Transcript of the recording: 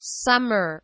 summer.